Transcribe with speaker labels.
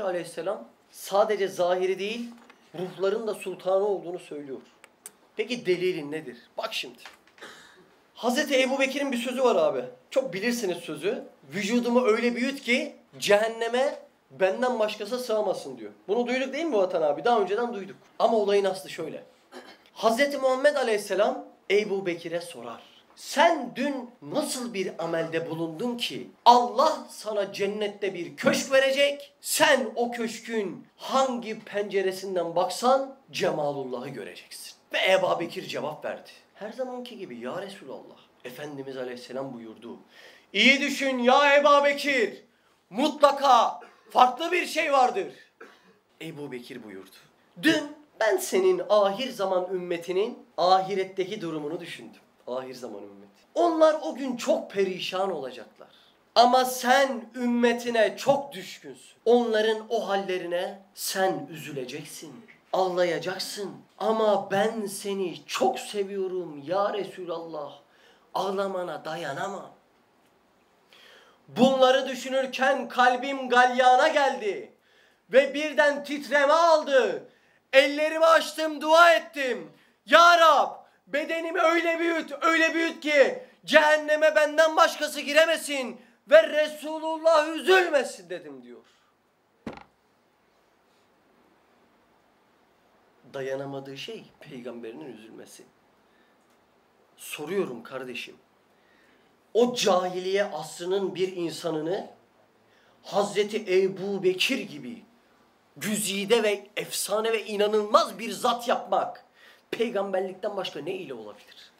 Speaker 1: Aleyhisselam sadece zahiri değil, ruhların da sultanı olduğunu söylüyor. Peki delilin nedir? Bak şimdi. Hazreti Ebu Bekir'in bir sözü var abi. Çok bilirsiniz sözü. Vücudumu öyle büyüt ki cehenneme benden başkası sığamasın diyor. Bunu duyduk değil mi Vatan abi? Daha önceden duyduk. Ama olayın aslı şöyle. Hazreti Muhammed Aleyhisselam Ebu Bekir'e sorar. Sen dün nasıl bir amelde bulundun ki Allah sana cennette bir köşk verecek. Sen o köşkün hangi penceresinden baksan Cemalullah'ı göreceksin. Ve Ebu Bekir cevap verdi. Her zamanki gibi ya Resulallah. Efendimiz Aleyhisselam buyurdu. İyi düşün ya Ebu Bekir. Mutlaka farklı bir şey vardır. Ebu Bekir buyurdu. Dün ben senin ahir zaman ümmetinin ahiretteki durumunu düşündüm. Ahir zaman ümmeti. Onlar o gün çok perişan olacaklar. Ama sen ümmetine çok düşkünsün. Onların o hallerine sen üzüleceksin. Ağlayacaksın. Ama ben seni çok seviyorum ya Resulallah. Ağlamana dayanamam. Bunları düşünürken kalbim galyana geldi. Ve birden titreme aldı. Ellerimi açtım, dua ettim. Ya Rab, bedenimi öyle büyüt, öyle büyüt ki cehenneme benden başkası giremesin ve Resulullah üzülmesin dedim diyor. Dayanamadığı şey peygamberinin üzülmesi. Soruyorum kardeşim. O cahiliye asrının bir insanını Hazreti Ebu Bekir gibi güzide ve efsane ve inanılmaz bir zat yapmak peygamberlikten başka ne ile olabilir?